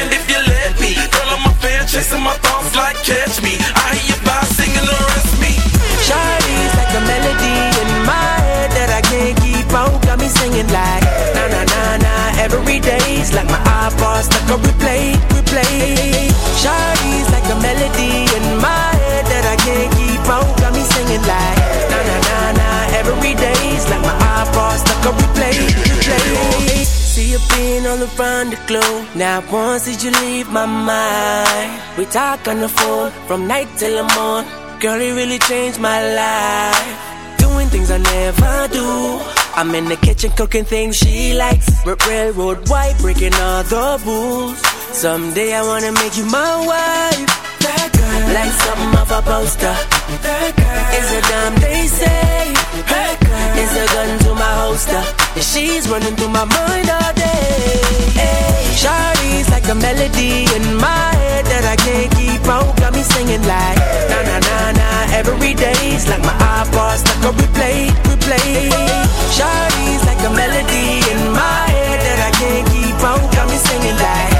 body if you let me. Girl, I'm a fan, chasing my thoughts like catch me. I hear you by singing the rest me. Shawty's like a melody in my head that I can't keep on. Got me singing like na na na na. Every day's like my iPod stuck on replay, replay. Shawty's like a melody You being on the of. Now once did you leave my mind? We talk on the phone from night till the morning. Girl, it really changed my life. Doing things I never do. I'm in the kitchen cooking things she likes. R railroad white, breaking all the rules. Someday I wanna make you my wife. That girl, like something off a poster. That girl is a damn they say. That girl is a gun to my holster. And she's running through my mind all day. Hey, Shawty's like a melody in my head that I can't keep out. Got me singing like na na na na. Every day's like my iPod stuck on replay, replay. Shawty's like a melody in my head that I can't keep out. Got me singing like.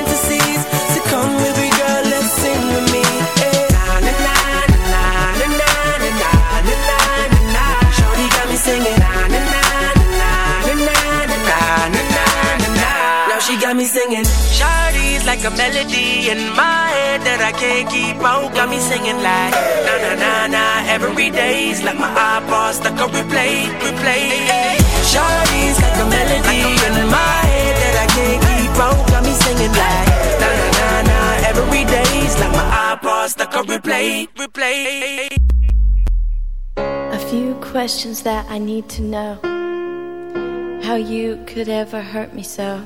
me singing Shawty's like a melody in my head that I can't keep out. Got me singing like na na na na. Every day's like my iPod stuck on replay, replay. Shawty's like a melody in my head that I can't keep out. Got me singing like na na na na. Every day's like my iPod stuck on replay, replay. A few questions that I need to know. How you could ever hurt me so.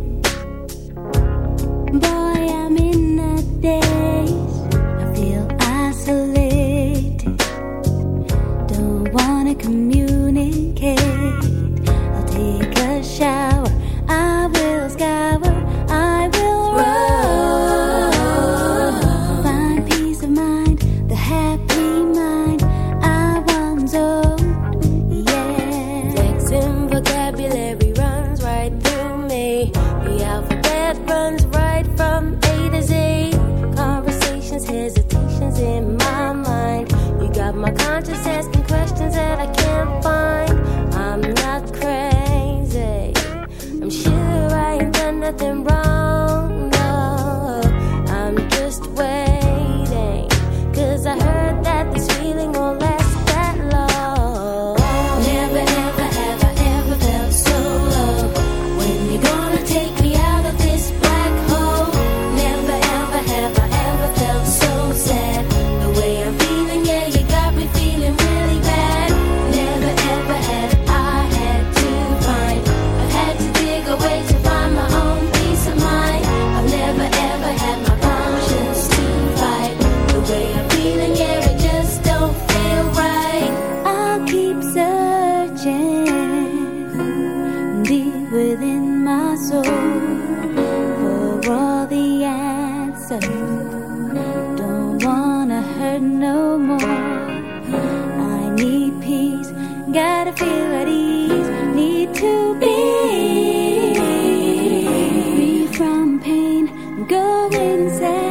Go inside.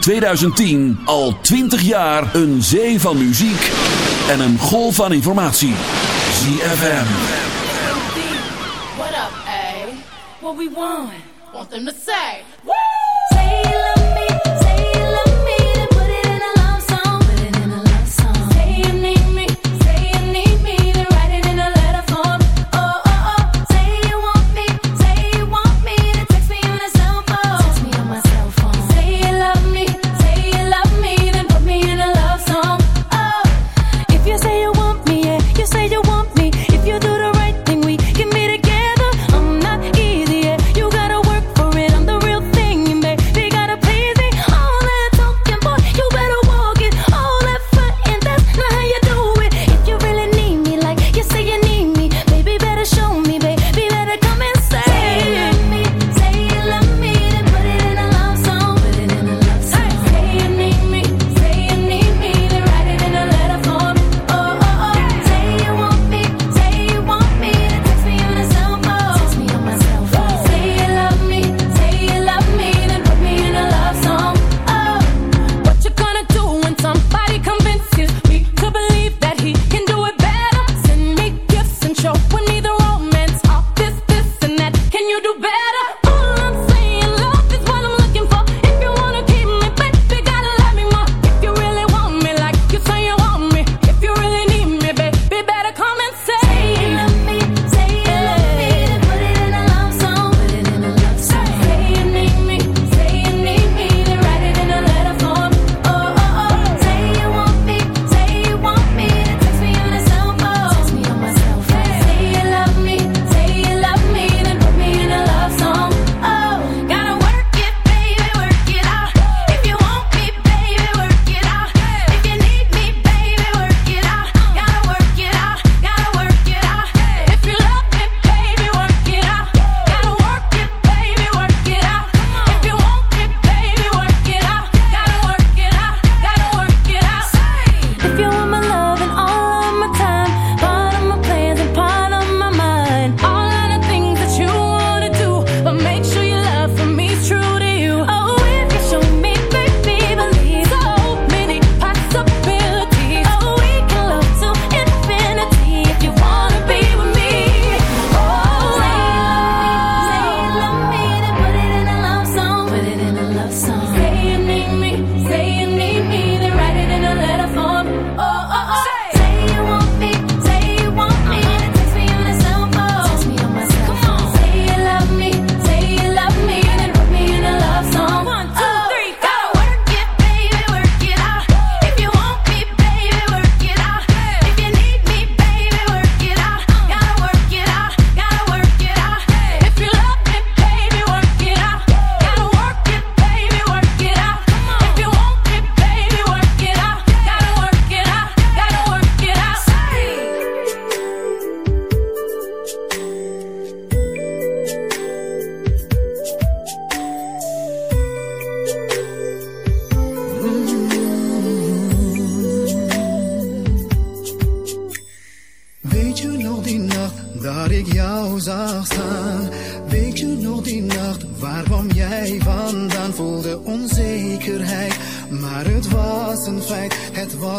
2010 al 20 jaar een zee van muziek en een golf van informatie. ZFM. What up, A? What we want? Want them to say.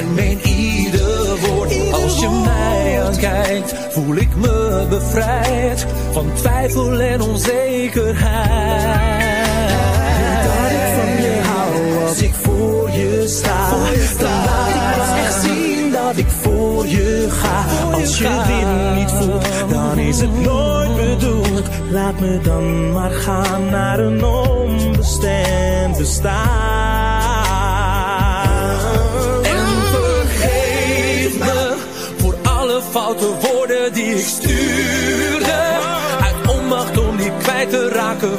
en meen ieder woord. Als je mij aankijkt, voel ik me bevrijd van twijfel en onzekerheid. Dat ik van je hou als ik voor je sta. Dan laat ik echt zien dat ik voor je ga. Als je dit niet voelt, dan is het nooit bedoeld. Laat me dan maar gaan naar een onbestemd bestaan. Foute woorden die ik stuurde. Uit onmacht om niet kwijt te raken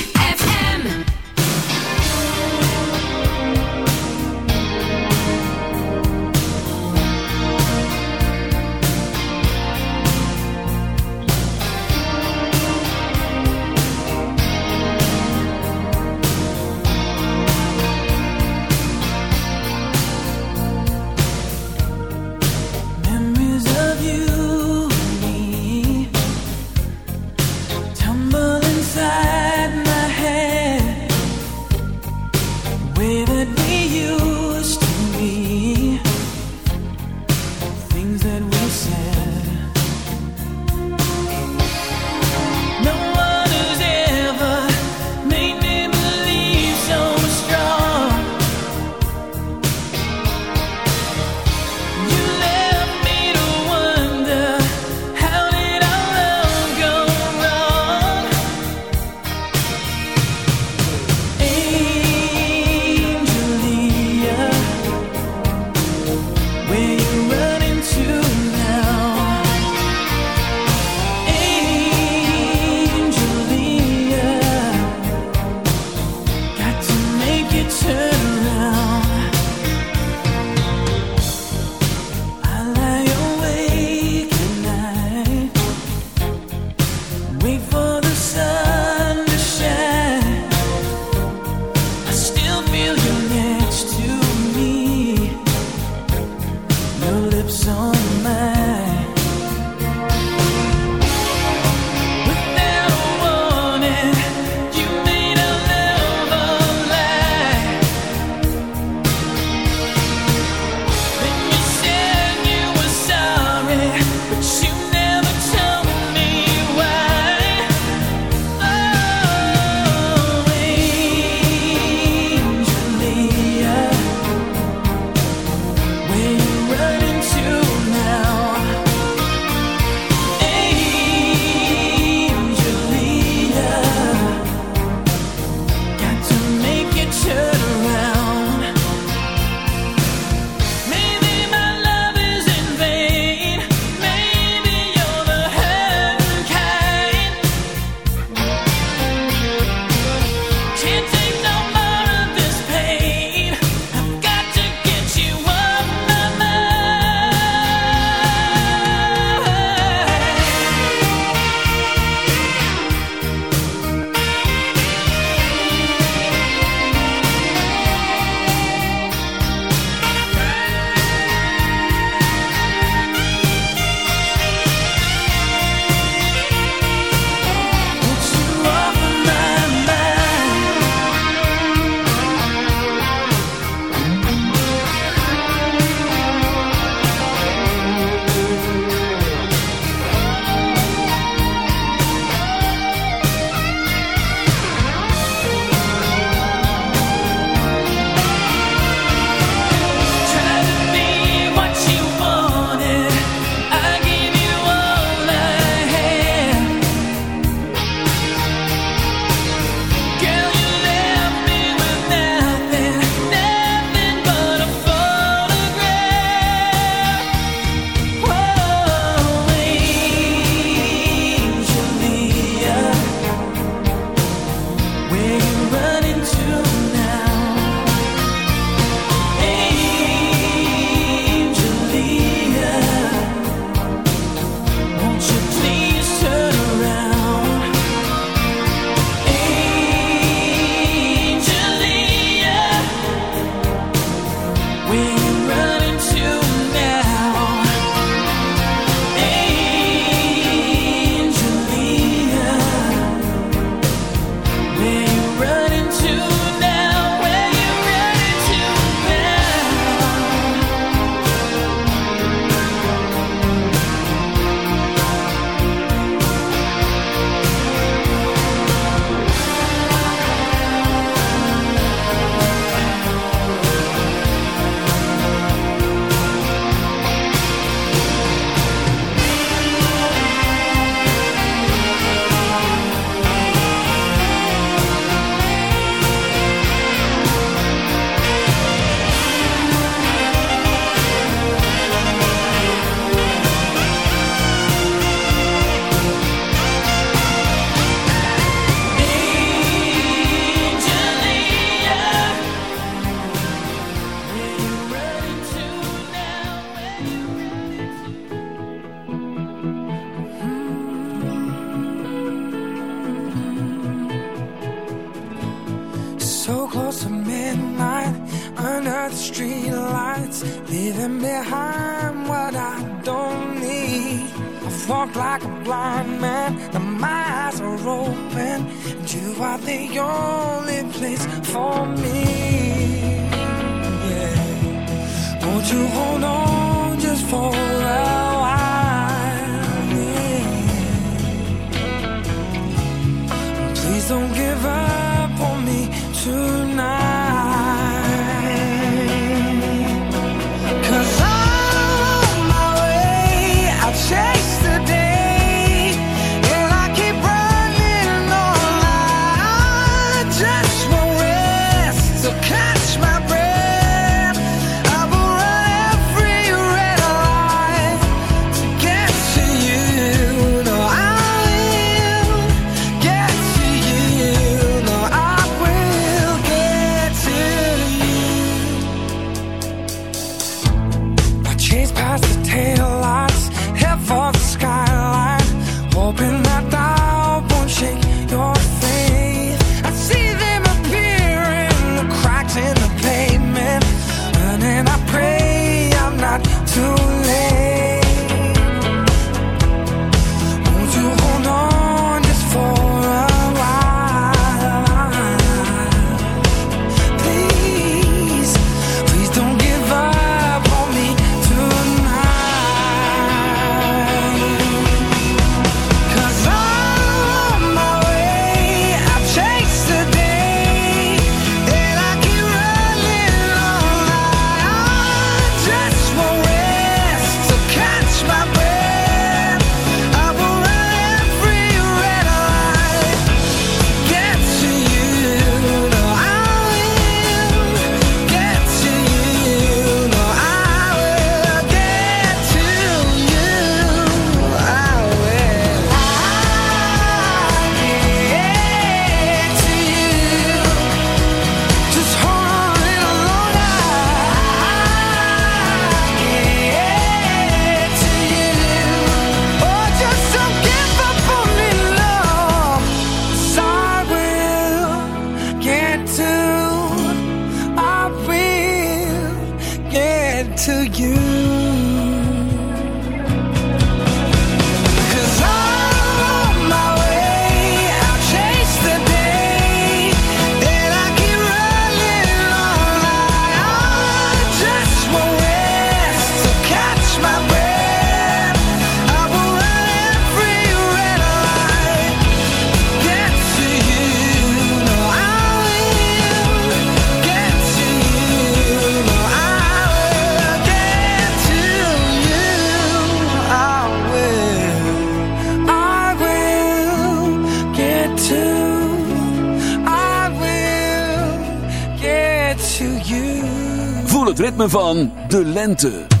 ritme van de lente.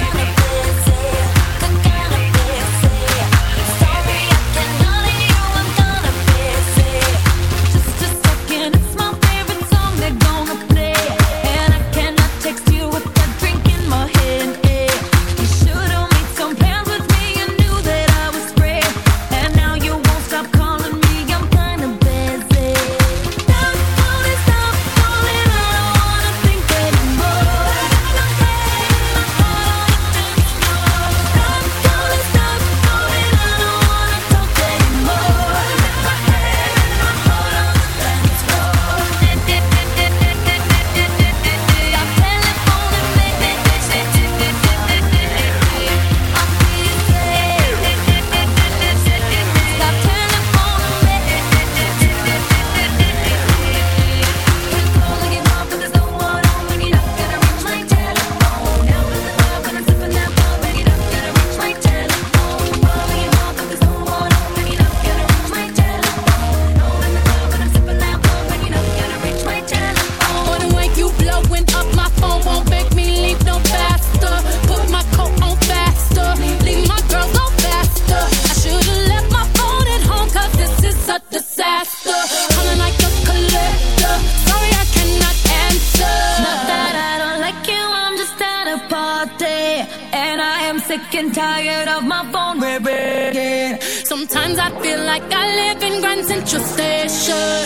Of my phone ringing. Sometimes I feel like I live in Grand Central Station.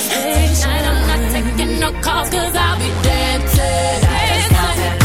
Tonight I'm not taking no calls cause I'll be dancing. Tonight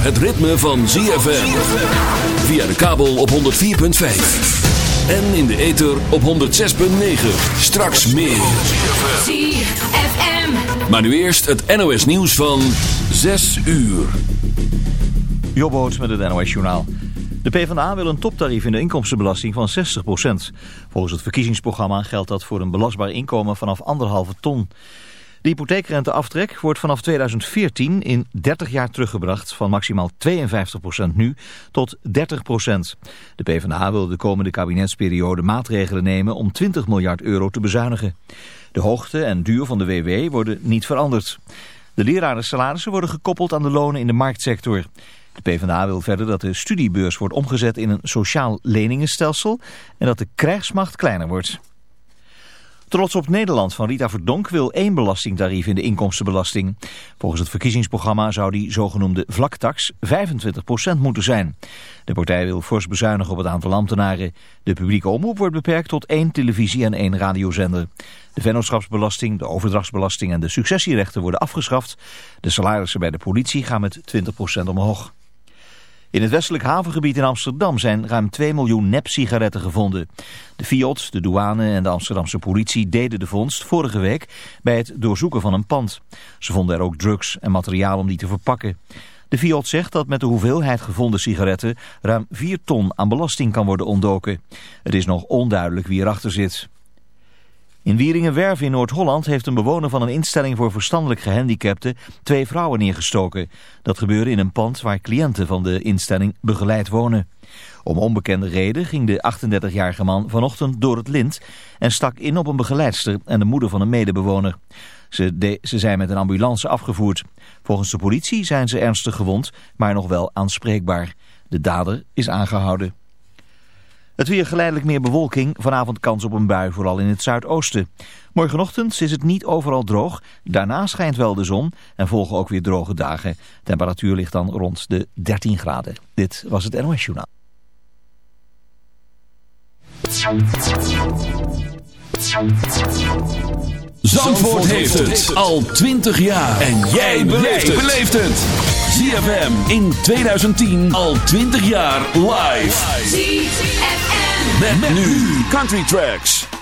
Het ritme van ZFM. Via de kabel op 104.5. En in de ether op 106.9. Straks meer. ZFM. Maar nu eerst het NOS nieuws van 6 uur. Jobboot met het NOS Journaal. De PvdA wil een toptarief in de inkomstenbelasting van 60%. Volgens het verkiezingsprogramma geldt dat voor een belastbaar inkomen vanaf anderhalve ton. De hypotheekrenteaftrek wordt vanaf 2014 in 30 jaar teruggebracht van maximaal 52% nu tot 30%. De PvdA wil de komende kabinetsperiode maatregelen nemen om 20 miljard euro te bezuinigen. De hoogte en duur van de WW worden niet veranderd. De lerarensalarissen worden gekoppeld aan de lonen in de marktsector. De PvdA wil verder dat de studiebeurs wordt omgezet in een sociaal leningenstelsel en dat de krijgsmacht kleiner wordt. Trots op Nederland van Rita Verdonk wil één belastingtarief in de inkomstenbelasting. Volgens het verkiezingsprogramma zou die zogenoemde vlaktax 25% moeten zijn. De partij wil fors bezuinigen op het aantal ambtenaren. De publieke omroep wordt beperkt tot één televisie- en één radiozender. De vennootschapsbelasting, de overdrachtsbelasting en de successierechten worden afgeschaft. De salarissen bij de politie gaan met 20% omhoog. In het westelijk havengebied in Amsterdam zijn ruim 2 miljoen nep-sigaretten gevonden. De Fiat, de douane en de Amsterdamse politie deden de vondst vorige week bij het doorzoeken van een pand. Ze vonden er ook drugs en materiaal om die te verpakken. De Fiat zegt dat met de hoeveelheid gevonden sigaretten ruim 4 ton aan belasting kan worden ontdoken. Het is nog onduidelijk wie erachter zit. In Wieringenwerf in Noord-Holland heeft een bewoner van een instelling voor verstandelijk gehandicapten twee vrouwen neergestoken. Dat gebeurde in een pand waar cliënten van de instelling begeleid wonen. Om onbekende reden ging de 38-jarige man vanochtend door het lint en stak in op een begeleidster en de moeder van een medebewoner. Ze, ze zijn met een ambulance afgevoerd. Volgens de politie zijn ze ernstig gewond, maar nog wel aanspreekbaar. De dader is aangehouden. Het weer geleidelijk meer bewolking. Vanavond kans op een bui, vooral in het zuidoosten. Morgenochtend is het niet overal droog. Daarna schijnt wel de zon en volgen ook weer droge dagen. Temperatuur ligt dan rond de 13 graden. Dit was het NOS Journaal. Zandvoort heeft het al 20 jaar. En jij beleeft het. ZFM in 2010 al 20 jaar live. ZFM. Met, met nu Country Tracks.